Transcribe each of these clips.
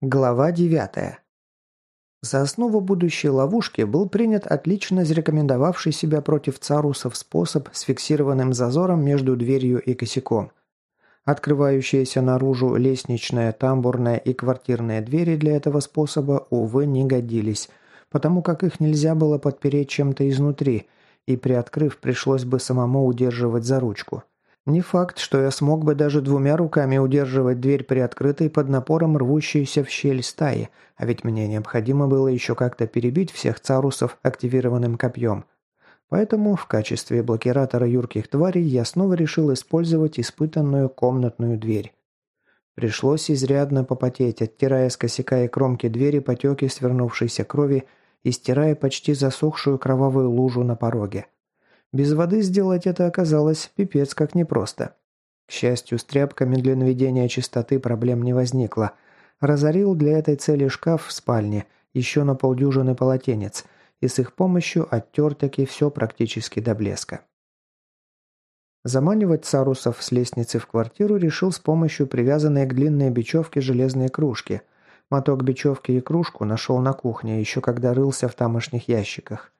Глава 9. За основу будущей ловушки был принят отлично зарекомендовавший себя против царусов способ с фиксированным зазором между дверью и косяком. Открывающиеся наружу лестничная, тамбурная и квартирная двери для этого способа, увы, не годились, потому как их нельзя было подпереть чем-то изнутри, и приоткрыв, пришлось бы самому удерживать за ручку. Не факт, что я смог бы даже двумя руками удерживать дверь приоткрытой под напором рвущейся в щель стаи, а ведь мне необходимо было еще как-то перебить всех царусов активированным копьем. Поэтому в качестве блокиратора юрких тварей я снова решил использовать испытанную комнатную дверь. Пришлось изрядно попотеть, оттирая с косяка и кромки двери потеки свернувшейся крови и стирая почти засохшую кровавую лужу на пороге. Без воды сделать это оказалось пипец как непросто. К счастью, с тряпками для наведения чистоты проблем не возникло. Разорил для этой цели шкаф в спальне, еще на полдюжины полотенец, и с их помощью оттер таки все практически до блеска. Заманивать царусов с лестницы в квартиру решил с помощью привязанной к длинной бечевке железной кружки. Моток бечевки и кружку нашел на кухне, еще когда рылся в тамошних ящиках.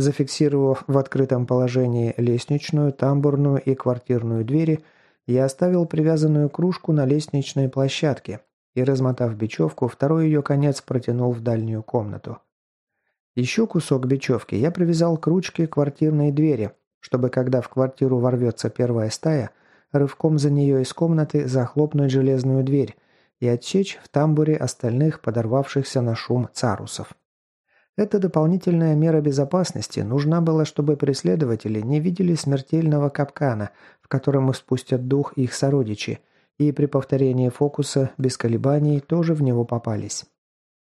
Зафиксировав в открытом положении лестничную, тамбурную и квартирную двери, я оставил привязанную кружку на лестничной площадке и, размотав бечевку, второй ее конец протянул в дальнюю комнату. Еще кусок бечевки я привязал к ручке квартирной двери, чтобы, когда в квартиру ворвется первая стая, рывком за нее из комнаты захлопнуть железную дверь и отсечь в тамбуре остальных подорвавшихся на шум царусов. Эта дополнительная мера безопасности нужна была, чтобы преследователи не видели смертельного капкана, в котором спустят дух их сородичи, и при повторении фокуса без колебаний тоже в него попались.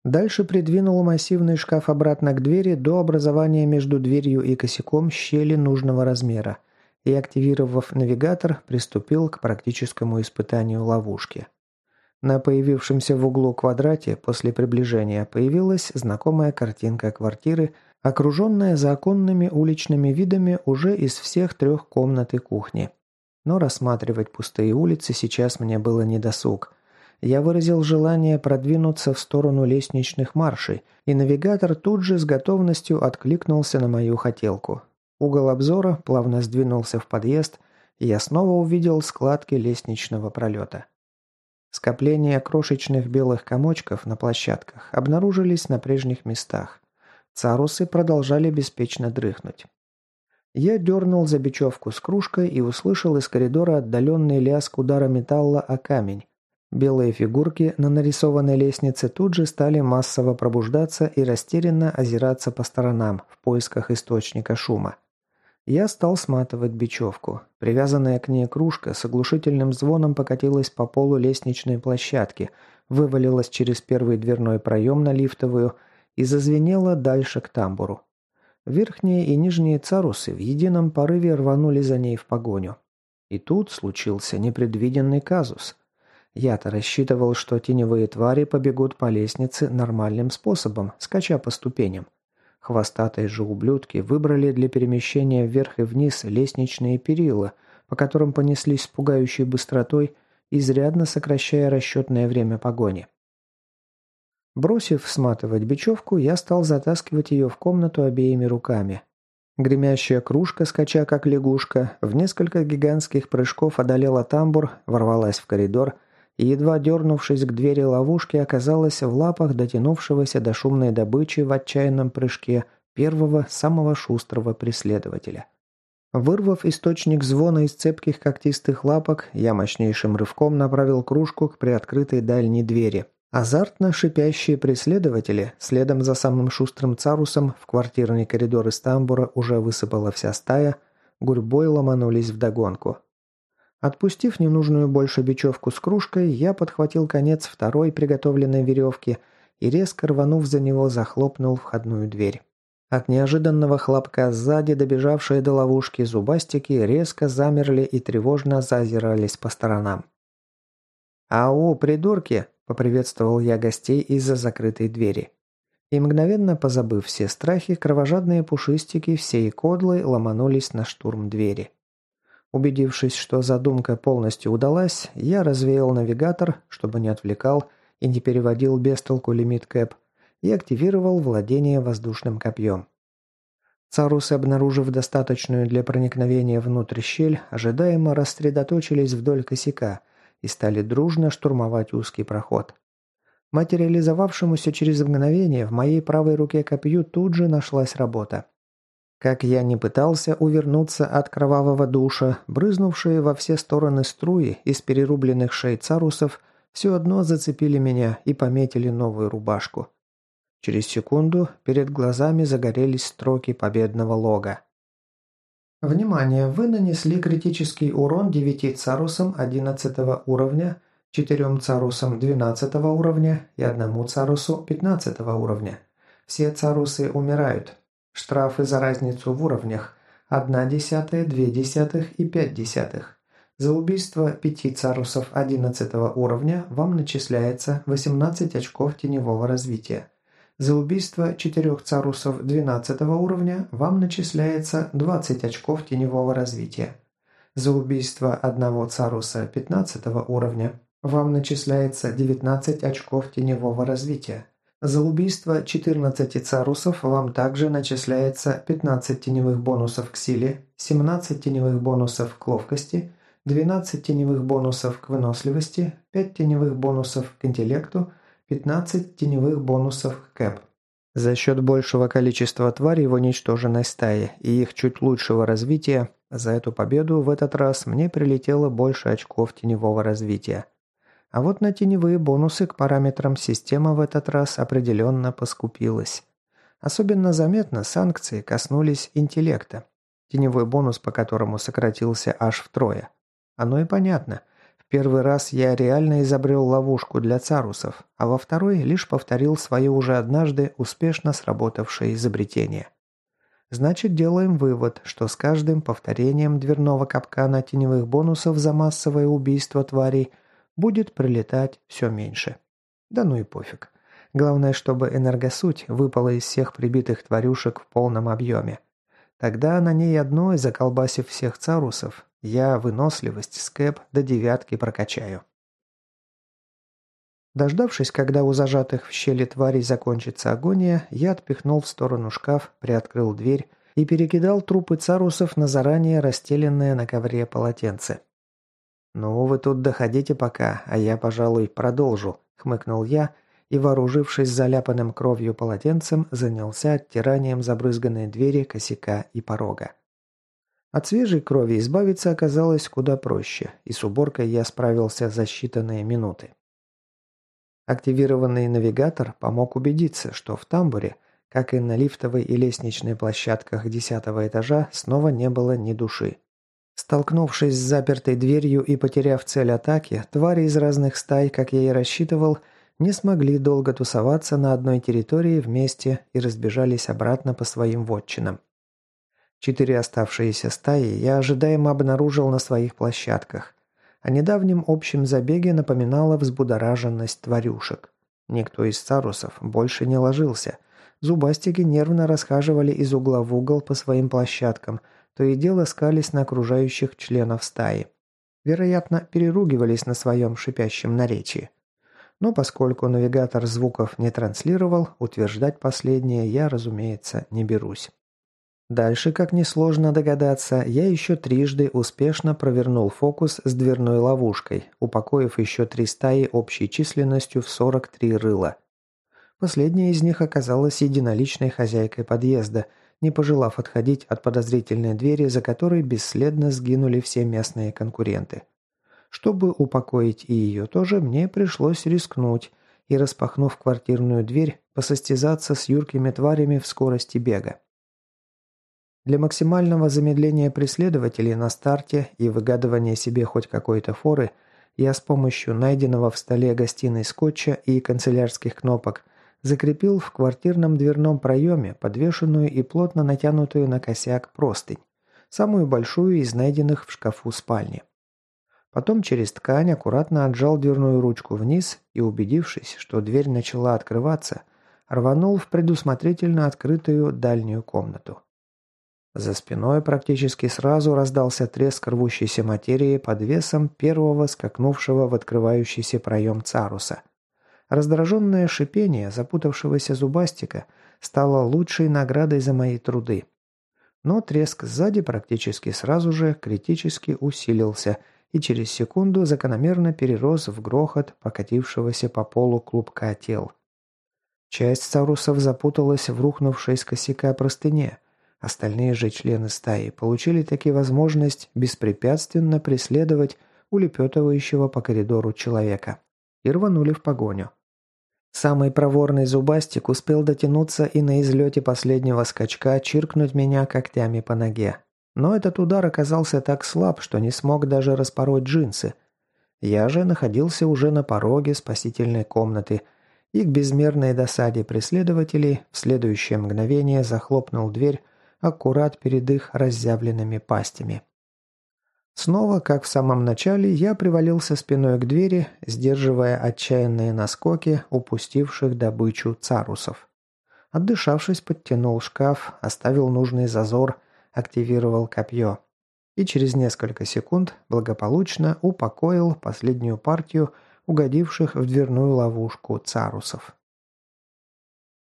Дальше придвинул массивный шкаф обратно к двери до образования между дверью и косяком щели нужного размера и, активировав навигатор, приступил к практическому испытанию ловушки. На появившемся в углу квадрате после приближения появилась знакомая картинка квартиры, окруженная законными уличными видами уже из всех трех комнат и кухни. Но рассматривать пустые улицы сейчас мне было недосуг. Я выразил желание продвинуться в сторону лестничных маршей, и навигатор тут же с готовностью откликнулся на мою хотелку. Угол обзора плавно сдвинулся в подъезд, и я снова увидел складки лестничного пролета. Скопления крошечных белых комочков на площадках обнаружились на прежних местах. Царусы продолжали беспечно дрыхнуть. Я дернул за бечевку с кружкой и услышал из коридора отдаленный лязг удара металла о камень. Белые фигурки на нарисованной лестнице тут же стали массово пробуждаться и растерянно озираться по сторонам в поисках источника шума. Я стал сматывать бечевку. Привязанная к ней кружка с оглушительным звоном покатилась по полу лестничной площадки, вывалилась через первый дверной проем на лифтовую и зазвенела дальше к тамбуру. Верхние и нижние царусы в едином порыве рванули за ней в погоню. И тут случился непредвиденный казус. Я-то рассчитывал, что теневые твари побегут по лестнице нормальным способом, скача по ступеням. Хвостатые же ублюдки выбрали для перемещения вверх и вниз лестничные перила, по которым понеслись с пугающей быстротой, изрядно сокращая расчетное время погони. Бросив сматывать бечевку, я стал затаскивать ее в комнату обеими руками. Гремящая кружка, скача как лягушка, в несколько гигантских прыжков одолела тамбур, ворвалась в коридор – и, едва дернувшись к двери ловушки, оказалась в лапах дотянувшегося до шумной добычи в отчаянном прыжке первого, самого шустрого преследователя. Вырвав источник звона из цепких когтистых лапок, я мощнейшим рывком направил кружку к приоткрытой дальней двери. Азартно шипящие преследователи, следом за самым шустрым царусом, в квартирный коридор из тамбура уже высыпала вся стая, гурьбой ломанулись вдогонку. Отпустив ненужную больше бечевку с кружкой, я подхватил конец второй приготовленной веревки и, резко рванув за него, захлопнул входную дверь. От неожиданного хлопка сзади, добежавшие до ловушки зубастики, резко замерли и тревожно зазирались по сторонам. «Ау, придурки!» – поприветствовал я гостей из-за закрытой двери. И мгновенно позабыв все страхи, кровожадные пушистики всей кодлой ломанулись на штурм двери. Убедившись, что задумка полностью удалась, я развеял навигатор, чтобы не отвлекал, и не переводил без толку лимит КЭП, и активировал владение воздушным копьем. Царусы, обнаружив достаточную для проникновения внутрь щель, ожидаемо рассредоточились вдоль косяка и стали дружно штурмовать узкий проход. Материализовавшемуся через мгновение в моей правой руке копью тут же нашлась работа. Как я не пытался увернуться от кровавого душа, брызнувшие во все стороны струи из перерубленных шей царусов все одно зацепили меня и пометили новую рубашку. Через секунду перед глазами загорелись строки победного лога. Внимание! Вы нанесли критический урон 9 царусам 11 уровня, 4 царусам 12 уровня и 1 царусу 15 уровня. Все царусы умирают. Штрафы за разницу в уровнях – 1 десятая, 2 десятых и 5 десятых. За убийство 5 царусов 11 уровня вам начисляется 18 очков теневого развития. За убийство четырех царусов 12 уровня вам начисляется 20 очков теневого развития. За убийство одного царуса 15 уровня вам начисляется 19 очков теневого развития. За убийство 14 царусов вам также начисляется 15 теневых бонусов к силе, 17 теневых бонусов к ловкости, 12 теневых бонусов к выносливости, 5 теневых бонусов к интеллекту, 15 теневых бонусов к кэп. За счет большего количества тварей в уничтоженной стае и их чуть лучшего развития, за эту победу в этот раз мне прилетело больше очков теневого развития. А вот на теневые бонусы к параметрам система в этот раз определенно поскупилась. Особенно заметно санкции коснулись интеллекта. Теневой бонус, по которому сократился аж втрое. Оно и понятно – первый раз я реально изобрел ловушку для царусов, а во второй лишь повторил свое уже однажды успешно сработавшее изобретение. Значит, делаем вывод, что с каждым повторением дверного капкана теневых бонусов за массовое убийство тварей будет прилетать все меньше. Да ну и пофиг. Главное, чтобы энергосуть выпала из всех прибитых тварюшек в полном объеме. Тогда на ней одной, заколбасив всех царусов, я выносливость скэп до девятки прокачаю. Дождавшись, когда у зажатых в щели тварей закончится агония, я отпихнул в сторону шкаф, приоткрыл дверь и перекидал трупы царусов на заранее расстеленное на ковре полотенце. «Ну, вы тут доходите пока, а я, пожалуй, продолжу», — хмыкнул я и, вооружившись заляпанным кровью полотенцем, занялся оттиранием забрызганной двери, косяка и порога. От свежей крови избавиться оказалось куда проще, и с уборкой я справился за считанные минуты. Активированный навигатор помог убедиться, что в тамбуре, как и на лифтовой и лестничной площадках десятого этажа, снова не было ни души. Столкнувшись с запертой дверью и потеряв цель атаки, твари из разных стай, как я и рассчитывал, не смогли долго тусоваться на одной территории вместе и разбежались обратно по своим вотчинам. Четыре оставшиеся стаи я ожидаемо обнаружил на своих площадках. О недавнем общем забеге напоминала взбудораженность тварюшек. Никто из царусов больше не ложился. Зубастики нервно расхаживали из угла в угол по своим площадкам, то и дело скались на окружающих членов стаи. Вероятно, переругивались на своем шипящем наречии. Но поскольку навигатор звуков не транслировал, утверждать последнее я, разумеется, не берусь. Дальше, как несложно догадаться, я еще трижды успешно провернул фокус с дверной ловушкой, упокоив еще три стаи общей численностью в 43 рыла. Последняя из них оказалась единоличной хозяйкой подъезда, не пожелав отходить от подозрительной двери, за которой бесследно сгинули все местные конкуренты. Чтобы упокоить и ее тоже, мне пришлось рискнуть и, распахнув квартирную дверь, посостязаться с юркими тварями в скорости бега. Для максимального замедления преследователей на старте и выгадывания себе хоть какой-то форы я с помощью найденного в столе гостиной скотча и канцелярских кнопок закрепил в квартирном дверном проеме подвешенную и плотно натянутую на косяк простынь, самую большую из найденных в шкафу спальни. Потом через ткань аккуратно отжал дверную ручку вниз и, убедившись, что дверь начала открываться, рванул в предусмотрительно открытую дальнюю комнату. За спиной практически сразу раздался треск рвущейся материи под весом первого скакнувшего в открывающийся проем Царуса. Раздраженное шипение запутавшегося зубастика стало лучшей наградой за мои труды. Но треск сзади практически сразу же критически усилился и через секунду закономерно перерос в грохот покатившегося по полу клубка тел. Часть царусов запуталась в рухнувшей с косяка простыне. Остальные же члены стаи получили таки возможность беспрепятственно преследовать улепетывающего по коридору человека и рванули в погоню. Самый проворный зубастик успел дотянуться и на излете последнего скачка чиркнуть меня когтями по ноге. Но этот удар оказался так слаб, что не смог даже распороть джинсы. Я же находился уже на пороге спасительной комнаты и к безмерной досаде преследователей в следующее мгновение захлопнул дверь аккурат перед их разъявленными пастями. Снова, как в самом начале, я привалился спиной к двери, сдерживая отчаянные наскоки упустивших добычу царусов. Отдышавшись, подтянул шкаф, оставил нужный зазор, активировал копье. И через несколько секунд благополучно упокоил последнюю партию угодивших в дверную ловушку царусов.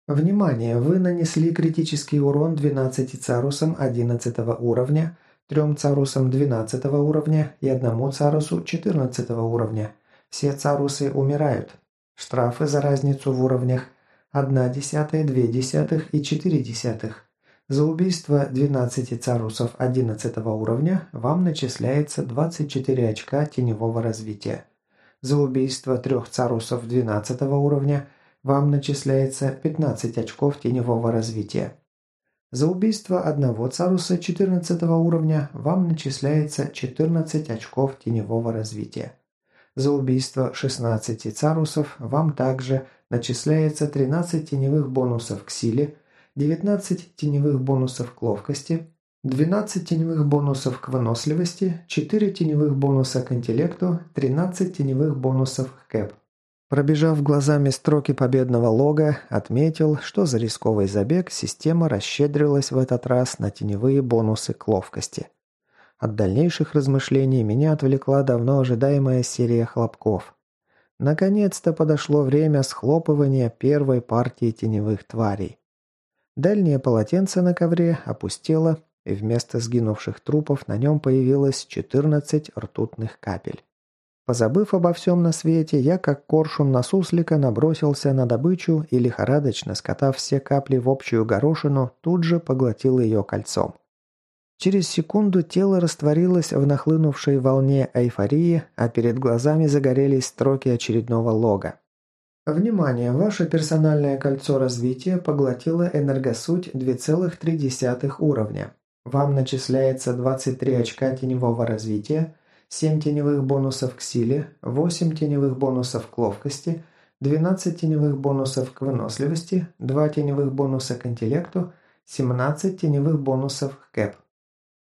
Внимание! Вы нанесли критический урон 12 царусам 11 уровня – трем царусам 12 уровня и одному царусу 14 уровня. Все царусы умирают. Штрафы за разницу в уровнях 1 десятая, 2 десятых и 4 десятых. За убийство 12 царусов 11 уровня вам начисляется 24 очка теневого развития. За убийство трех царусов 12 уровня вам начисляется 15 очков теневого развития. За убийство одного царуса 14 уровня вам начисляется 14 очков теневого развития. За убийство 16 царусов вам также начисляется 13 теневых бонусов к силе, 19 теневых бонусов к ловкости, 12 теневых бонусов к выносливости, 4 теневых бонуса к интеллекту, 13 теневых бонусов к кэп. Пробежав глазами строки победного лога, отметил, что за рисковый забег система расщедрилась в этот раз на теневые бонусы к ловкости. От дальнейших размышлений меня отвлекла давно ожидаемая серия хлопков. Наконец-то подошло время схлопывания первой партии теневых тварей. Дальнее полотенце на ковре опустело, и вместо сгинувших трупов на нем появилось 14 ртутных капель. Позабыв обо всем на свете, я как коршун на суслика набросился на добычу и, лихорадочно скотав все капли в общую горошину, тут же поглотил ее кольцом. Через секунду тело растворилось в нахлынувшей волне эйфории, а перед глазами загорелись строки очередного лога. Внимание! Ваше персональное кольцо развития поглотило энергосуть 2,3 уровня. Вам начисляется 23 очка теневого развития, 7 теневых бонусов к силе, 8 теневых бонусов к ловкости, 12 теневых бонусов к выносливости, 2 теневых бонуса к интеллекту, 17 теневых бонусов к кэп.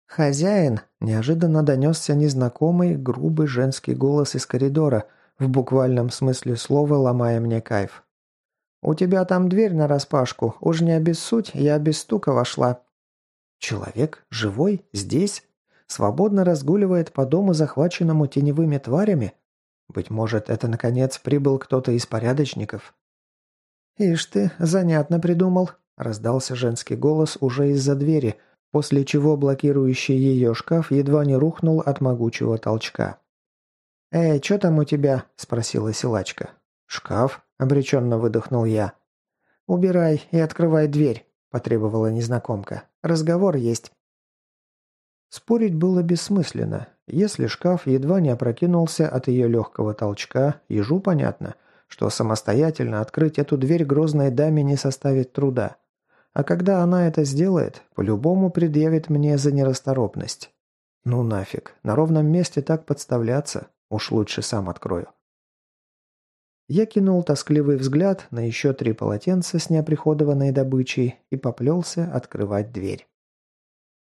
«Хозяин!» – неожиданно донесся незнакомый, грубый женский голос из коридора, в буквальном смысле слова ломая мне кайф. «У тебя там дверь нараспашку, уж не обессудь, я без стука вошла». «Человек? Живой? Здесь?» Свободно разгуливает по дому, захваченному теневыми тварями? Быть может, это, наконец, прибыл кто-то из порядочников? «Ишь ты, занятно придумал», – раздался женский голос уже из-за двери, после чего блокирующий ее шкаф едва не рухнул от могучего толчка. «Эй, что там у тебя?» – спросила силачка. «Шкаф», – обреченно выдохнул я. «Убирай и открывай дверь», – потребовала незнакомка. «Разговор есть». Спорить было бессмысленно. Если шкаф едва не опрокинулся от ее легкого толчка, ежу понятно, что самостоятельно открыть эту дверь грозной даме не составит труда. А когда она это сделает, по-любому предъявит мне за нерасторопность. Ну нафиг, на ровном месте так подставляться, уж лучше сам открою. Я кинул тоскливый взгляд на еще три полотенца с неоприходованной добычей и поплелся открывать дверь.